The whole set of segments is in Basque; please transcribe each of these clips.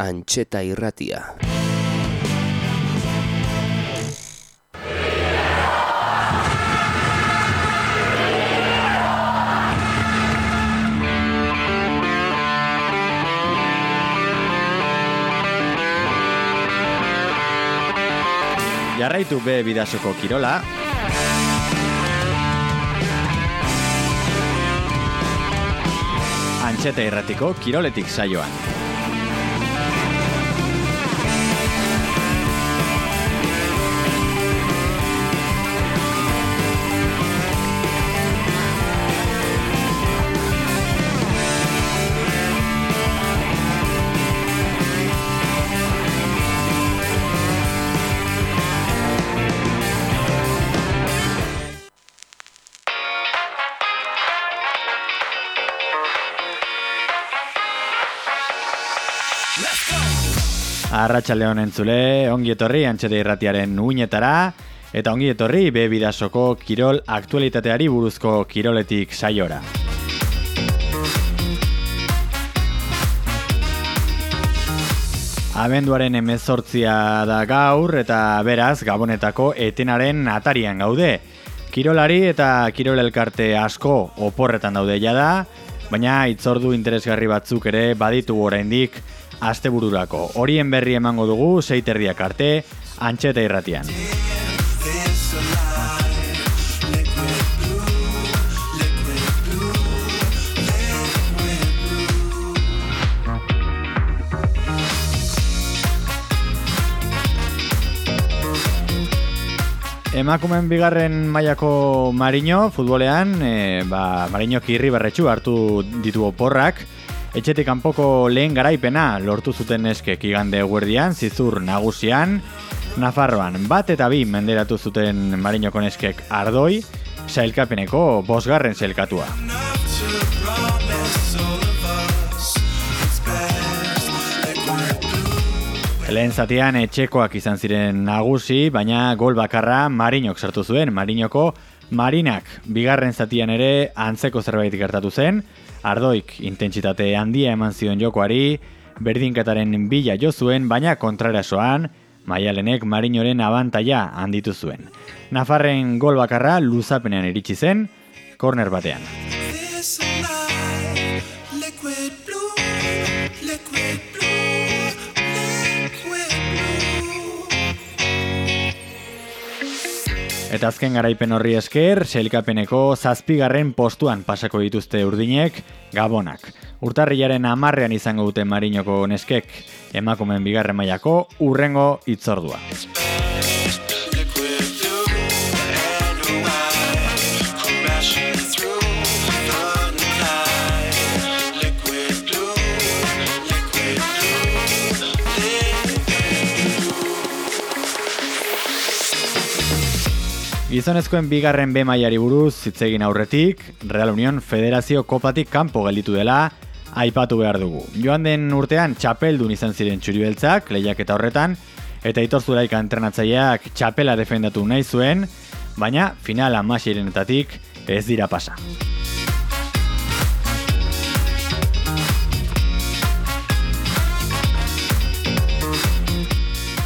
antxeta irratia. Jarraitu be bidasoko kirola. Antxeta irratiko kiroletik saioan. Arratxalde honen zule, ongi etorri antxete irratiaren uinetara, eta ongi etorri be bidasoko kirol aktualitateari buruzko kiroletik saiora. Abenduaren emezortzia da gaur eta beraz gabonetako etenaren atarian gaude. Kirolari eta kirol elkarte asko oporretan daude jada, baina itzordu interesgarri batzuk ere baditu oraindik astebururako. Horien berri emango dugu seiterriak arte, antxeta irratian. Emakumen bigarren mailako Marino futbolean, e, ba, Marino kirri berretxu hartu ditu oporrak, Etxetik kanpoko lehen garaipena lortu zuten eskek igande guerdian, zizur nagusian, Nafarroan bat eta bi menderatu zuten Marinoko neskek ardoi, sailkapeneko bosgarren sailkatua. Lehen zatian etxekoak izan ziren nagusi, baina gol bakarra Marinok sartu zuen, Marinoko Marinak. Bigarren zatian ere antzeko zerbait gertatu zen, ardoik intentsitate handia eman zion jokoari, berdinketaren bila jo zuen, baina kontrarasoan, maialenek marinoren abantaia handitu zuen. Nafarren gol bakarra luzapenean iritsi zen, korner batean. Eta azken garaipen horri esker, selkapeneko zazpigarren postuan pasako dituzte urdinek, gabonak. Urtarriaren amarrean izango dute marinoko neskek, emakumen bigarren mailako urrengo itzordua. Gizonezkoen bigarren B mailari buruz zitzegin aurretik, Real Union Federazio Kopatik kanpo gelditu dela aipatu behar dugu. Joan den urtean txapeldun izan ziren txuribeltzak, lehiak eta horretan, eta itorzuraik entrenatzaileak txapela defendatu nahi zuen, baina final amasirenetatik ez dira pasa.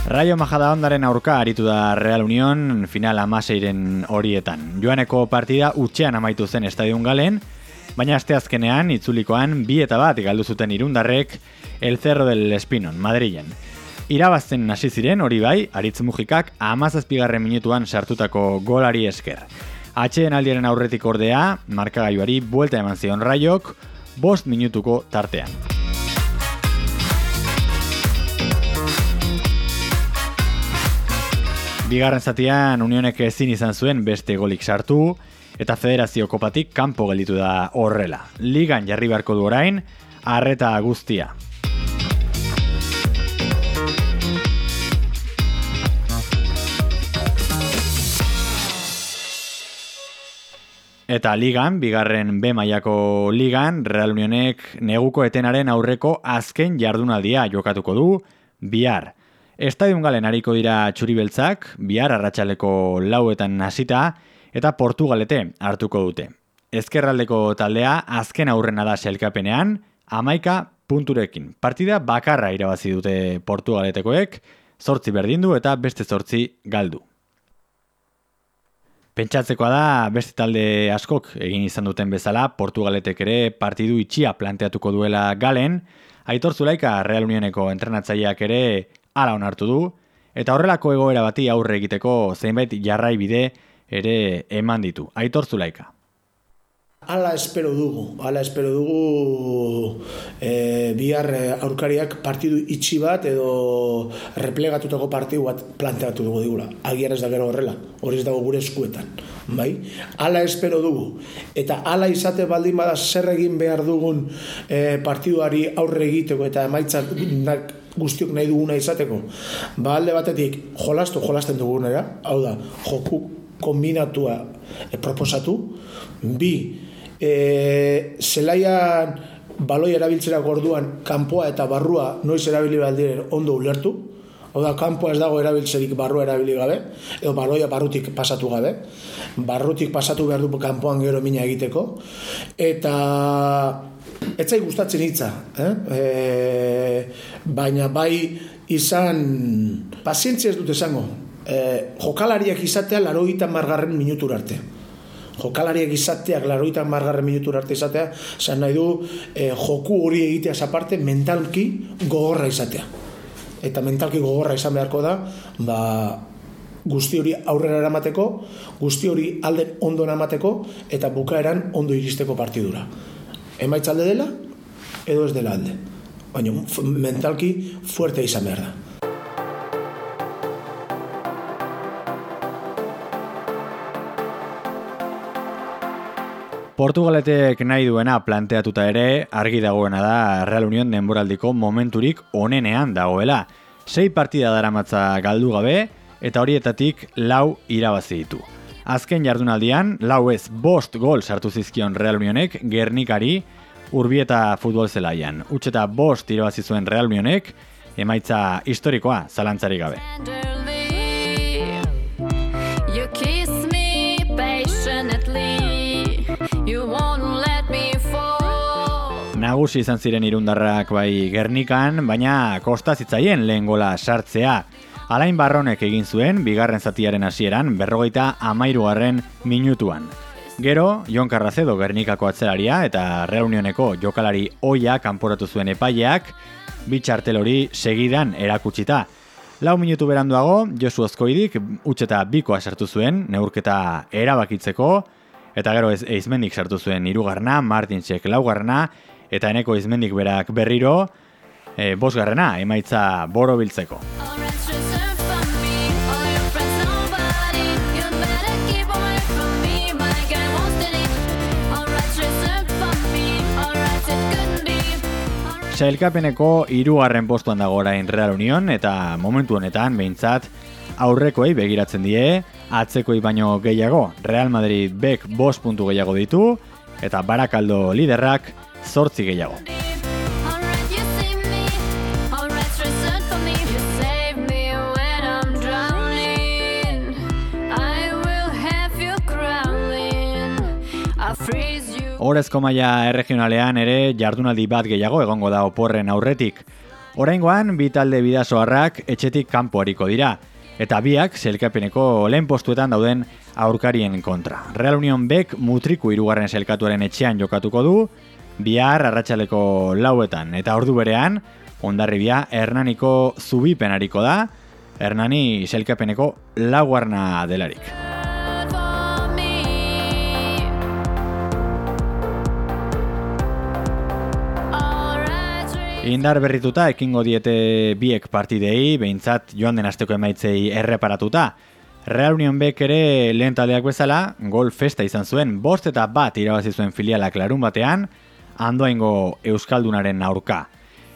Raio Majada ondaren aurka aritu da Real Union final amaseiren horietan. Joaneko partida utxean amaitu zen estadion galen, baina asteazkenean itzulikoan bi eta bat galdu zuten irundarrek El Cerro del Espinon, Madrilen. Irabazten hasi ziren hori bai, aritz mugikak amazazpigarren minutuan sartutako golari esker. Atxeen aldiaren aurretik ordea, markagaiuari buelta eman zion raiok, bost minutuko tartean. Bigarren zatian unionek ezin izan zuen beste golik sartu, eta federazio kopatik kanpo gelditu da horrela. Ligan jarri beharko du orain, arreta guztia. Eta ligan, bigarren B mailako ligan, Real Unionek neguko etenaren aurreko azken jardunaldia jokatuko du, bihar. Estadion galen hariko dira txuribeltzak, bihar arratsaleko lauetan hasita eta Portugalete hartuko dute. Ezkerraldeko taldea azken aurrena da selkapenean, amaika punturekin. Partida bakarra irabazi dute Portugaletekoek, zortzi berdindu eta beste zortzi galdu. Pentsatzekoa da, beste talde askok egin izan duten bezala, Portugaletek ere partidu itxia planteatuko duela galen, aitor zulaika Real Unioneko entrenatzaileak ere ala onartu du, eta horrelako egoera bati aurre egiteko zeinbait jarrai bide ere eman ditu. Aitor zulaika. Ala espero dugu, ala espero dugu e, bihar e, aurkariak partidu itxi bat edo replegatutako partidu bat planteatu dugu digula. Agian ez da gero horrela, hori ez dago gure eskuetan. Bai? Ala espero dugu. Eta ala izate baldin bada zer egin behar dugun e, partiduari aurre egiteko eta emaitzak guztiok nahi duguna izateko. Ba alde batetik jolastu jolasten dugunera, hau da, joku kombinatua e, proposatu, bi, e, zelaian baloi erabiltzera gorduan kanpoa eta barrua noiz erabili baldiren ondo ulertu, hau da, kanpoa ez dago erabiltzerik barrua erabili gabe, edo baloia barrutik pasatu gabe, barrutik pasatu behar du kanpoan gero mina egiteko, eta etzai gustatzen hitza, eh? E, baina bai izan pazientzia ez dut esango, e, jokalariak izatea laroita margarren minutur arte jokalariak izateak laroitan margarren minutur arte izatea, zan nahi du e, joku hori egitea aparte mentalki gogorra izatea. Eta mentalki gogorra izan beharko da, ba, guzti hori aurrera eramateko, guzti hori alden ondo eramateko, eta bukaeran ondo iristeko partidura. Emaitz alde dela, edo ez dela alde. Baina mentalki fuerte izan behar da. Portugaletek nahi duena planteatuta ere, argi dagoena da Real Union denboraldiko momenturik onenean dagoela. Sei partida daramatza galdu gabe, eta horietatik lau irabazi ditu. Azken jardunaldian, lau ez bost gol sartu zizkion Real Unionek Gernikari urbieta futbol zelaian. Utxeta bost irabazi zuen Real Unionek, emaitza historikoa zalantzari gabe. Nagusi izan ziren irundarrak bai Gernikan, baina kosta zitzaien lehen gola sartzea. Alain Barronek egin zuen, bigarren zatiaren hasieran berrogeita amairugarren minutuan. Gero, Jon Carracedo Gernikako atzelaria eta reunioneko jokalari oia kanporatu zuen epaileak, bitxartel hori segidan erakutsita. Lau minutu beranduago, Josu Ozkoidik utxeta bikoa sartu zuen, neurketa erabakitzeko, eta gero ez eizmendik sartu zuen irugarna, Martin Txek laugarna, eta eneko izmendik berak berriro, e, bosgarrena, emaitza boro biltzeko. Sailkapeneko hirugarren postuan dago orain Real Union eta momentu honetan behintzat aurrekoei begiratzen die, atzekoi baino gehiago Real Madrid bek bost puntu gehiago ditu eta Barakaldo liderrak zortzi gehiago. Horezko maila erregionalean ere jardunaldi bat gehiago egongo da oporren aurretik. Oraingoan bi talde bidasoarrak etxetik kanpo hariko dira eta biak selkapeneko lehen postuetan dauden aurkarien kontra. Real Union Bek mutriku irugarren selkatuaren etxean jokatuko du, bihar arratsaleko lauetan eta ordu berean ondarribia hernaniko zubipenariko da hernani selkapeneko lauarna delarik. Indar berrituta ekingo diete biek partidei, behintzat joan den asteko emaitzei erreparatuta. Real Union Bek ere lehen taldeak bezala, gol festa izan zuen, bost eta bat irabazi zuen filialak larun batean, andoaingo euskaldunaren aurka.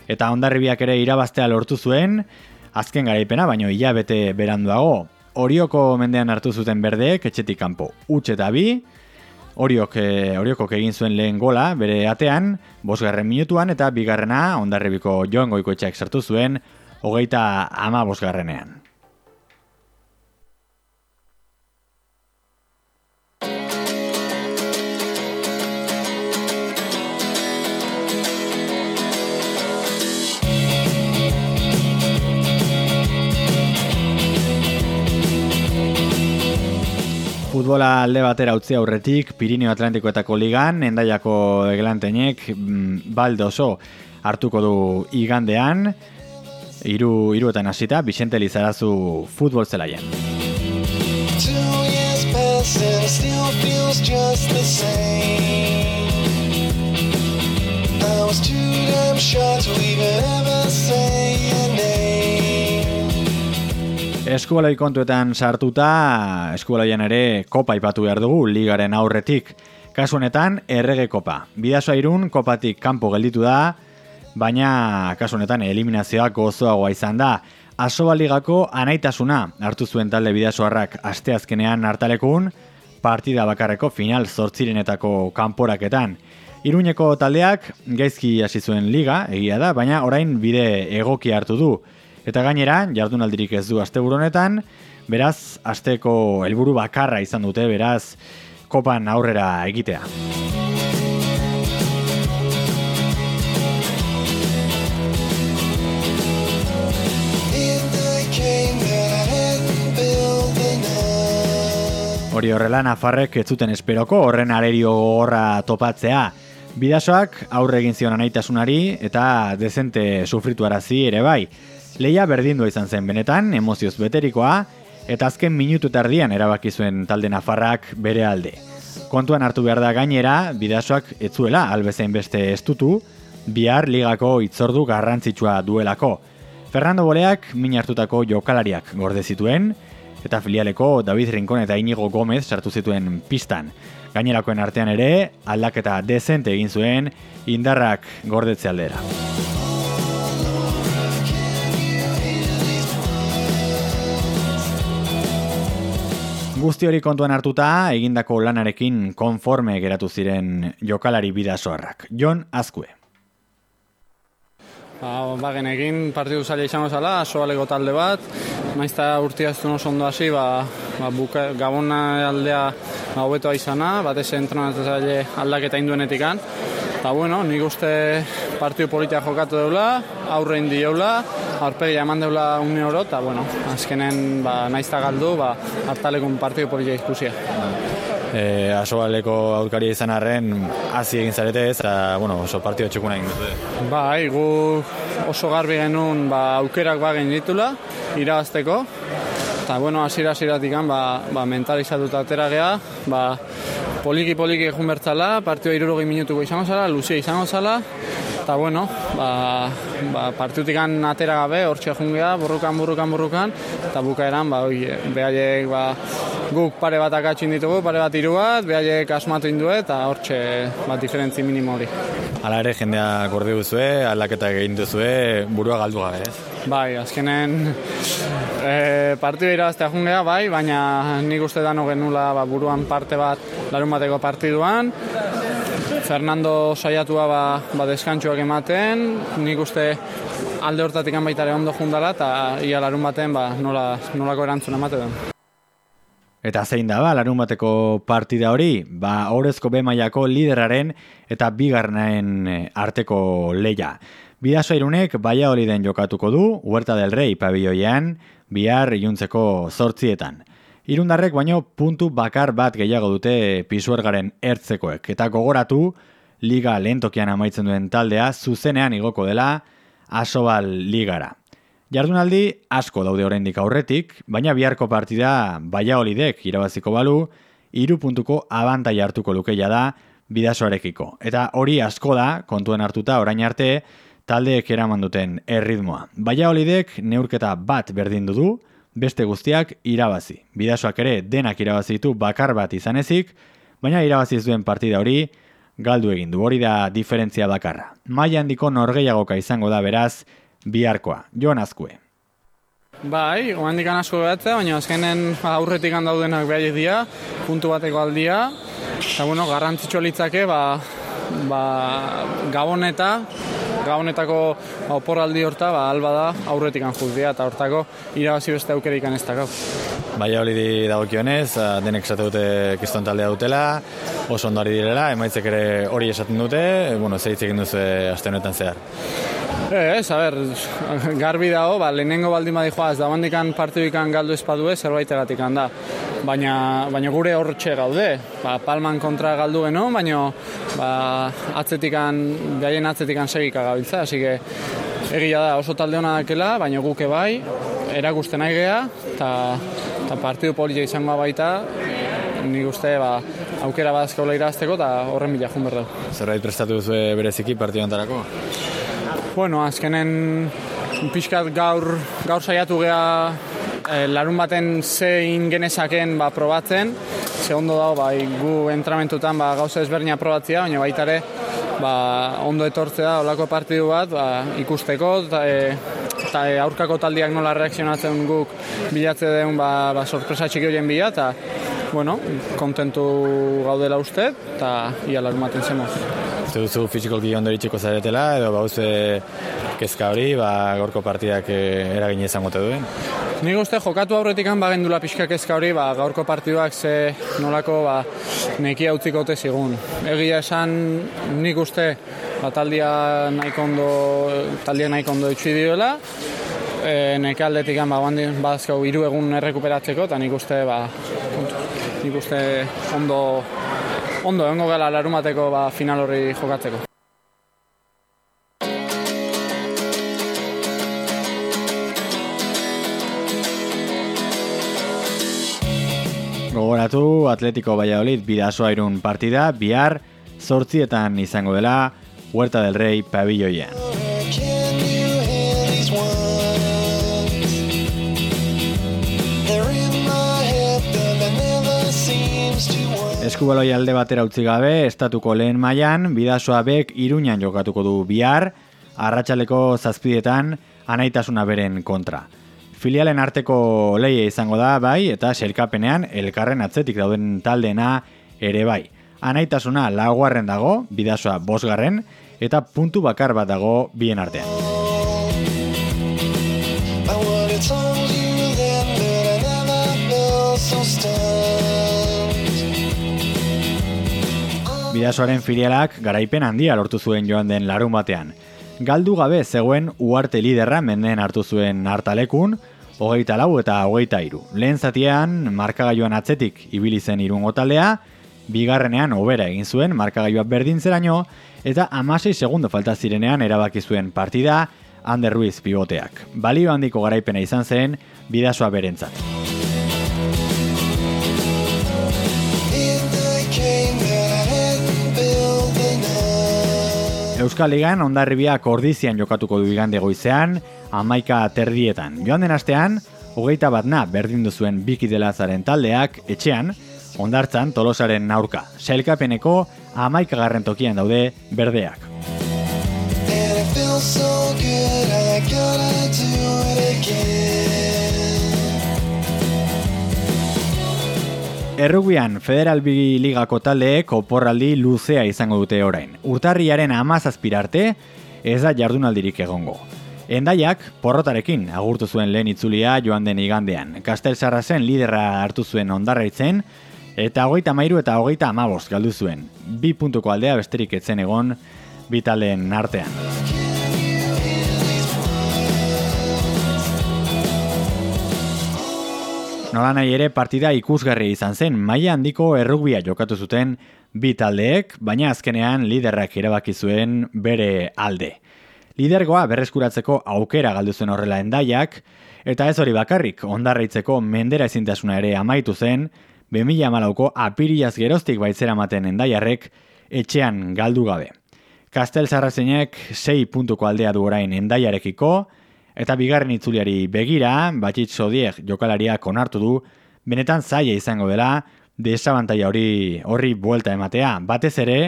Eta ondarribiak ere irabaztea lortu zuen, azken garaipena, baino hilabete beranduago. Orioko mendean hartu zuten berdeek, etxetik kanpo utxe eta bi, Oriok, e, Orioko egin zuen lehen gola, bere atean, bosgarren minutuan, eta bigarrena, ondarribiko joan goikoetxeak sartu zuen, hogeita ama bosgarrenean. Futbola alde batera utzi aurretik, Pirineo Atlantikoetako ligan, endaiako eglantenek, mm, balde oso hartuko du igandean, iru, iruetan hasita, Vicente Lizarazu futbol zelaien. I was too damn shy to even ever say Eskubaloi kontuetan sartuta, eskubalaian ere kopa ipatu behar dugu ligaren aurretik. Kasu honetan, errege kopa. Bidasoa irun, kopatik kanpo gelditu da, baina kasu honetan eliminazioak gozoagoa izan da. Asobaligako anaitasuna hartu zuen talde bidasoarrak asteazkenean hartalekun, partida bakarreko final zortzirenetako kanporaketan. Iruñeko taldeak gaizki hasi zuen liga, egia da, baina orain bide egoki hartu du. Eta gainera, jardunaldirik ez du asteburu honetan, beraz, asteko helburu bakarra izan dute, beraz, kopan aurrera egitea. Hori horrela Nafarrek ez zuten esperoko horren arerio horra topatzea. Bidasoak aurre egin zion anaitasunari eta dezente sufritu arazi ere bai. Leia berdindua izan zen benetan, emozioz beterikoa, eta azken minutu tardian erabaki zuen talde nafarrak bere alde. Kontuan hartu behar da gainera, bidasoak etzuela albezein beste estutu, bihar ligako itzordu garrantzitsua duelako. Fernando Boleak min hartutako jokalariak gorde zituen, eta filialeko David Rincon eta Inigo Gomez sartu zituen pistan. Gainerakoen artean ere, aldaketa dezente egin zuen, indarrak gordetze aldera. Guzti hori kontuan hartuta, egindako lanarekin konforme geratu ziren jokalari bidasoarrak. Jon Azkue. Ba, ba genekin partidu zaila izango zala, soaleko talde bat, naizta urtiaztu oso ondo hasi, ba, ba, buka, gabona aldea ba, hobetoa izana, batez entrenatzaile aldaketa induenetik an. Eta bueno, nik uste partidu politia jokatu deula, aurre indi deula, aurpegia eman deula une oro, eta bueno, azkenen ba, naizta galdu, ba, hartalekun partidu politia ikusia. E, asobaleko aurkari izan arren hasi egin zarete ez, eta bueno, oso partidu txukuna egin dute. Bai, gu oso garbi genuen ba, aukerak bagen ditula, irabazteko, eta bueno, asira asiratik ba, ba, mentalizatuta atera geha, ba, poliki poliki egun bertzala, partioa irurogei minutuko izango zala, luzia izango zala, eta bueno, ba, ba, partiutik atera gabe, hor jungea, burrukan, burrukan, burrukan, eta bukaeran, ba, oi, behaiek, ba, guk pare bat akatxin ditugu, pare bat iru bat, behaiek asmatu indue, eta hor bat diferentzi minimo hori. Hala ere, jendea gorde duzue, aldaketa egin duzue, burua galdu gabe, ez? Bai, azkenen e, partidu irabaztea jungea, bai, baina nik uste dano genula ba, buruan parte bat larun bateko partiduan. Fernando saiatua ba, ba deskantxuak ematen, nik uste alde hortatik baitare ondo jundala, eta ia larun baten ba, nola, nolako erantzun ematen Eta zein da ba, larun bateko partida hori, ba, horrezko bemaiako lideraren eta bigarnaen arteko leia. Bidazo irunek den jokatuko du, Huerta del Rey pabioian, bihar iluntzeko zortzietan. Irundarrek baino puntu bakar bat gehiago dute pisuergaren ertzekoek. Eta gogoratu, liga lehentokian amaitzen duen taldea zuzenean igoko dela asobal ligara. Jardunaldi asko daude oraindik aurretik, baina biharko partida baia holidek irabaziko balu, iru puntuko abantai hartuko lukeia da bidasoarekiko. Eta hori asko da, kontuen hartuta orain arte, taldeek eraman duten erritmoa. Baia holidek neurketa bat berdin du, beste guztiak irabazi. Bidasoak ere denak irabazi ditu bakar bat izan ezik, baina irabazi duen partida hori galdu egin du. Hori da diferentzia bakarra. Maia handiko norgeiagoka izango da beraz biharkoa. Joan Azkue. Bai, oandik asko behatzea, baina azkenen aurretik handaudenak behar dira, puntu bateko aldia, eta bueno, garrantzitsu litzake, ba, ba, gaboneta, gabonetako oporaldi horta, ba, alba da, aurretik anjuzdia, eta hortako irabazi beste aukerik ez dakau. Baia hori di dagokionez, denek esate dute kiston taldea dutela, oso ondari direla, emaitzek ere hori esaten dute, bueno, zeitz egin duzu aste honetan zehar. Ez, a ber, garbi dago, ba, lehenengo baldin badi joaz, da bandikan partiduikan galdu espadu ez, zerbait da. baina, baina gure hortxe gaude. Ba, palman kontra galdu geno, baina ba, atzetikan, gaien atzetikan segika gabiltza, hasi que egia da oso talde hona dakela, baina guke bai, erakusten nahi geha, eta partidu politia izango baita, nik uste ba, aukera badazkaula irazteko eta horren bila jun berdau. Zerbait prestatu duzu bereziki partidu antarako? Bueno, azkenen pixkat gaur, gaur saiatu geha e, larun baten zein genezaken ba, probatzen, ze ondo dago bai, gu entramentutan ba, gauza ezberdina probatzea, baina baita ere ba, ondo etortzea olako partidu bat ba, ikusteko eta e, aurkako taldiak nola reakzionatzen guk bilatze den ba, ba, sorpresa txiki horien bila eta bueno, kontentu gaudela uste eta ia larun baten zemo. Uste duzu fizikoki ondo eritxeko zaretela edo bauze kezka hori ba, gorko partidak eh, eragin izango duen? Ni uste jokatu aurretik bagendula pixka kezka hori, ba, gaurko partiduak ze nolako ba, neki hau ote zigun. Egia esan nik uste ba, taldia nahiko ondo, taldia nahiko ondo itxui dioela, e, neke aldetik ba, bazkau iru egun errekuperatzeko, eta nik uste, ba, nik uste ondo, ondo, ongo gala larumateko ba, final hori jokatzeko. Gogoratu Atletico Valladolid bidazoa irun partida, bihar zortzietan izango dela Huerta del Rey pabilloian. Eskubaloi alde batera utzi gabe, estatuko lehen mailan bidazoa bek iruñan jokatuko du bihar, arratsaleko zazpidetan anaitasuna beren kontra. Filialen arteko leia izango da bai eta selkapenean elkarren atzetik dauden taldena ere bai. Anaitasuna laguarren dago, bidazoa bosgarren, eta puntu bakar bat dago bien artean. Bidazoaren filialak garaipen handia lortu zuen joan den larun batean galdu gabe zegoen uarte liderra menden hartu zuen hartalekun, hogeita lau eta hogeita iru. Lehen zatian, markagailuan atzetik ibili zen irungo taldea, bigarrenean obera egin zuen markagailua berdin zeraino, eta amasei segundo falta zirenean erabaki zuen partida, Ander Ruiz pivoteak. Balio handiko garaipena izan zen, bidazoa berentzat. Euskal Ligan ondarribiak ordizian jokatuko du igande goizean, amaika terdietan. Joan den astean, hogeita bat na berdin duzuen biki delazaren taldeak, etxean, ondartzan tolosaren naurka. Sailkapeneko amaika garren tokian daude berdeak. Errugian Federal Bigi Ligako taldeek oporraldi luzea izango dute orain. Urtarriaren amazazpirarte ez da jardunaldirik egongo. Endaiak porrotarekin agurtu zuen lehen itzulia joan den igandean. Kastel zen liderra hartu zuen ondarraitzen eta hogeita mairu eta hogeita amabost galdu zuen. Bi puntuko aldea besterik etzen egon bitalen artean. Nola nahi ere partida ikusgarri izan zen, maila handiko errugbia jokatu zuten bi taldeek, baina azkenean liderrak erabaki zuen bere alde. Lidergoa berreskuratzeko aukera galdu zen horrela endaiak, eta ez hori bakarrik, ondarraitzeko mendera ezintasuna ere amaitu zen, 2000 malauko apiriaz geroztik baitzera maten endaiarrek etxean galdu gabe. Kastel Zarrazenek 6 puntuko aldea du orain endaiarekiko, Eta bigarren itzuliari begira, batxit zodiek jokalariak onartu du, benetan zaila izango dela, desabantaia hori horri buelta ematea. Batez ere,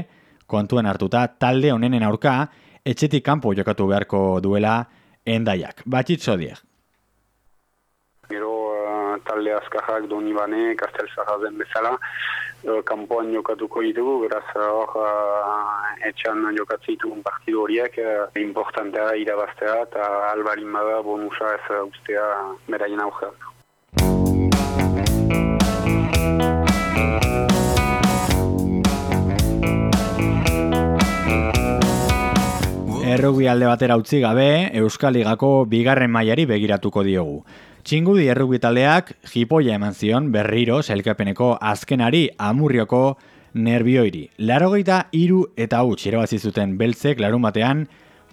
kontuen hartuta, talde honenen aurka, etxetik kanpo jokatu beharko duela endaiak. Batxit zodiek. Gero uh, talde azkajak doni bane, kastel den bezala, kanpoan jokatuko ditugu, beraz hor uh, etxan jokatzen ditugun partidu horiek uh, importantea irabaztea eta albarin bada bonusa ez uh, ustea beraien aurre. Errugi alde batera utzi gabe, Euskaligako bigarren mailari begiratuko diogu. Txingudi errugbi taldeak jipoia eman zion berriro selkapeneko azkenari amurrioko nervioiri. Larogeita iru eta hau txirobazi zuten beltzek larun batean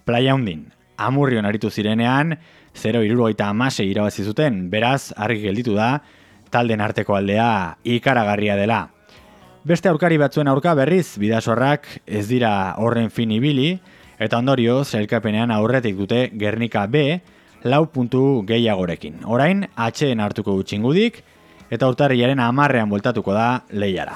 playa hundin. Amurrion aritu zirenean, 0 irurogeita amase irabazi beraz, argi gelditu da, talden arteko aldea ikaragarria dela. Beste aurkari batzuen aurka berriz, bidasorrak ez dira horren fin ibili, eta ondorio, zelkapenean aurretik dute Gernika B, lau puntu gehiagorekin. Orain, atxeen hartuko gutxingudik, eta urtarriaren amarrean voltatuko da lehiara.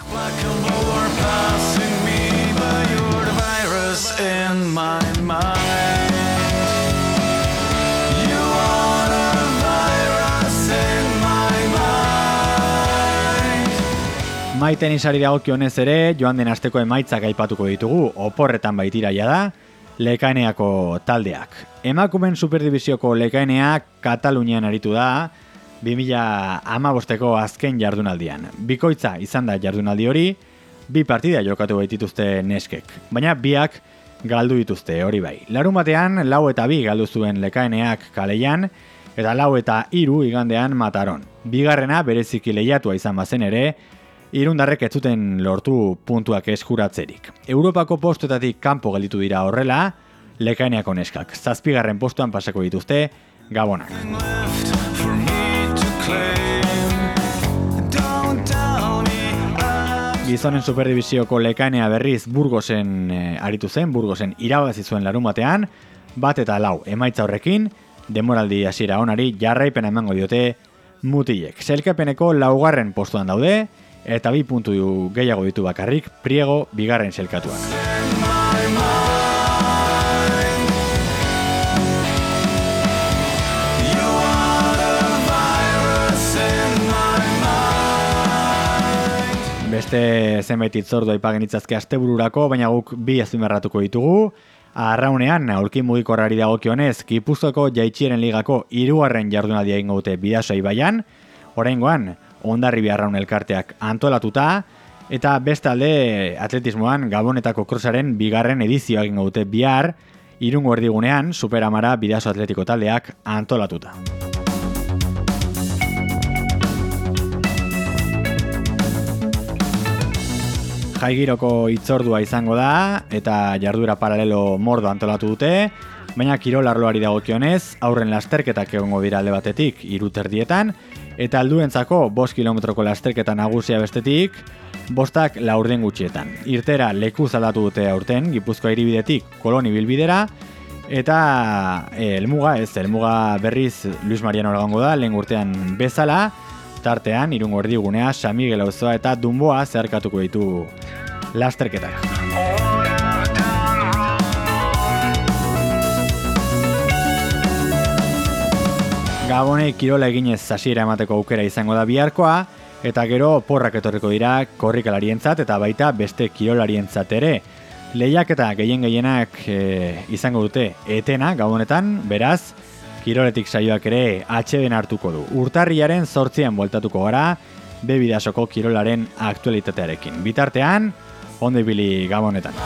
Maiten izari dagokionez ere, joan den asteko emaitzak aipatuko ditugu, oporretan baitiraia da, lekaeneako taldeak. Emakumen superdivizioko lekaeneak Katalunian aritu da, 2000 amabosteko azken jardunaldian. Bikoitza izan da jardunaldi hori, bi partida jokatu baitituzte neskek. Baina biak galdu dituzte hori bai. Larun batean, lau eta bi galdu zuen lekaeneak kaleian, eta lau eta hiru igandean mataron. Bigarrena bereziki lehiatua izan bazen ere, irundarrek ez zuten lortu puntuak eskuratzerik. Europako postuetatik kanpo gelditu dira horrela, lekaeneako neskak. Zazpigarren postuan pasako dituzte, gabonak. Gizonen superdivizioko lekaenea berriz Burgosen e, aritu zen, Burgosen irabazi zuen larun batean, bat eta lau emaitza horrekin, demoraldi hasiera onari jarraipena emango diote mutilek. Zelkapeneko laugarren postuan daude, eta bi puntu gehiago ditu bakarrik priego bigarren selkatuak. Beste zenbait itzordu aipagen itzazke astebururako, baina guk bi azimerratuko ditugu. Arraunean, aurkin mugikorrari dagokionez, Gipuzkoako jaitxieren ligako irugarren jardunaldia ingo dute bidasoi baian. Horengoan, ondarri beharraun elkarteak antolatuta, eta bestalde atletismoan Gabonetako krosaren bigarren edizioa egin dute bihar, irungo erdigunean Superamara bidazo atletiko taldeak antolatuta. Jaigiroko itzordua izango da, eta jarduera paralelo mordo antolatu dute, baina kirol arloari dagokionez, aurren lasterketak egongo dira alde batetik, iruterdietan, eta alduentzako bost kilometroko lasterketa nagusia bestetik, bostak laurden gutxietan. Irtera leku zaldatu dute aurten, Gipuzkoa iribidetik koloni bilbidera, eta e, elmuga, ez, elmuga berriz Luis Mariano eragongo da, lehen urtean bezala, tartean, irungo erdigunea, Samigel auzoa eta Dumboa zeharkatuko ditu lasterketak. Gabone kirola eginez hasiera emateko aukera izango da biharkoa, eta gero porrak etorriko dira korrikalarientzat eta baita beste kirolarientzat ere. Lehiak eta gehien gehienak e, izango dute etena gabonetan, beraz, kiroletik saioak ere atxeden hartuko du. Urtarriaren sortzian bueltatuko gara, bebidasoko kirolaren aktualitatearekin. Bitartean, ondo ibili gabonetan.